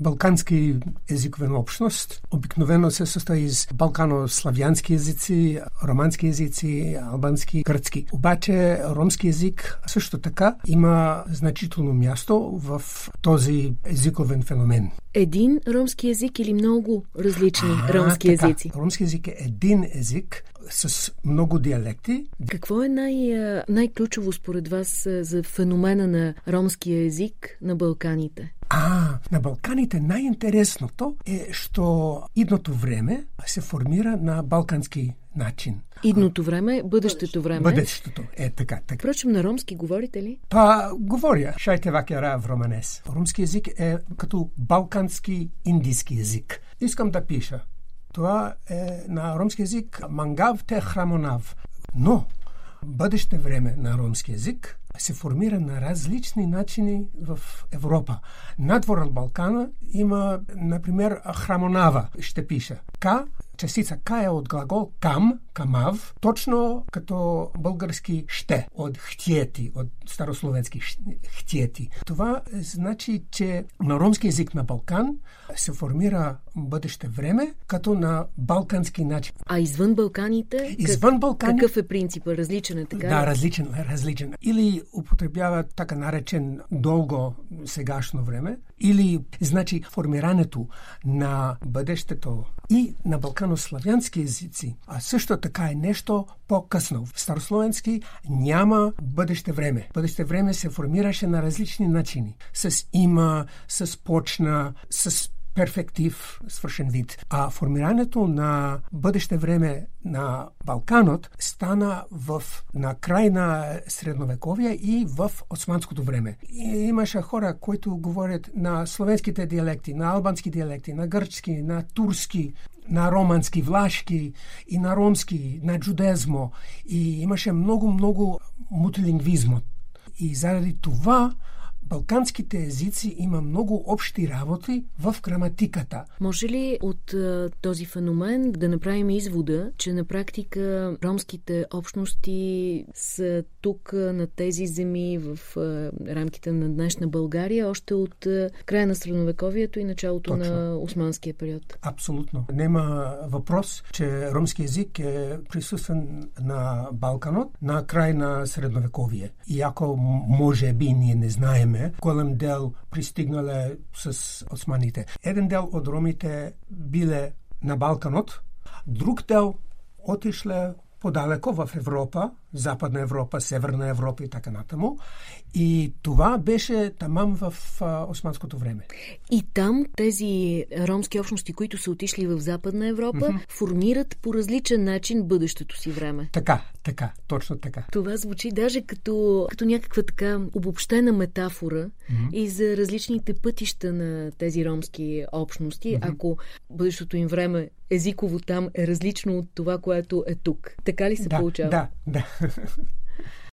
балкански езиковен общност. Обикновено се състои из балкано-славянски езици, романски езици, албански, гръцки. Обаче ромски език също така има значително място в този езиковен феномен. Един ромски език или много различни а, ромски така. езици? Ромски език е един език с много диалекти. Какво е най- най-ключово според вас за феномена на ромския език на Балканите? А, на Балканите най-интересното е, що идното време се формира на балкански начин. Идното време, бъдещето време. Бъдещето е така. така. Впрочем, на ромски говорите ли? Па, говоря. Шайте вакера в романес. Ромски език е като балкански индийски език. Искам да пиша. Това е на ромски език мангав те храмонав. Но бъдеще време на ромски език се формира на различни начини в Европа. Надвор от Балкана има, например, храмонава, ще пиша. К, частица К е от глагол кам, камав, точно като български ще, от хтиети, от старословенски хтиети. Това значи, че на ромски язик на Балкан се формира бъдеще време, като на балкански начин. А извън Балканите? Извън Балканите? Какъв е принципа? Различен е така? Да, различен, различен. Или употребява така наречен дълго сегашно време, или значи формирането на бъдещето и на балканославянски езици, а също така е нещо по-късно. В старословенски няма бъдеще време. Бъдеще време се формираше на различни начини. С има, с почна, с перфектив, свършен вид. А формирането на бъдеще време на Балканот стана в, на край на средновековия и в османското време. И имаше хора, които говорят на словенските диалекти, на албански диалекти, на гръцки, на турски, на романски, влашки и на ромски, на джудезмо. И имаше много-много мултилингвизмо. И заради това балканските езици има много общи работи в граматиката. Може ли от този феномен да направим извода, че на практика ромските общности са тук на тези земи в рамките на днешна България още от края на средновековието и началото Точно. на османския период? Абсолютно. Нема въпрос, че ромски език е присъствен на Балканот на край на средновековие. И ако може би ние не знаеме време голем дел пристигнале с османите. Еден дел од ромите биле на Балканот, друг дел отишле подалеко в Европа, Западна Европа, Северна Европа и така натаму. И това беше тамам в а, османското време. И там тези ромски общности, които са отишли в Западна Европа, mm-hmm. формират по различен начин бъдещето си време. Така, така, точно така. Това звучи даже като, като някаква така обобщена метафора mm-hmm. и за различните пътища на тези ромски общности, mm-hmm. ако бъдещото им време езиково там е различно от това, което е тук. Така ли се да, получава? Да, да.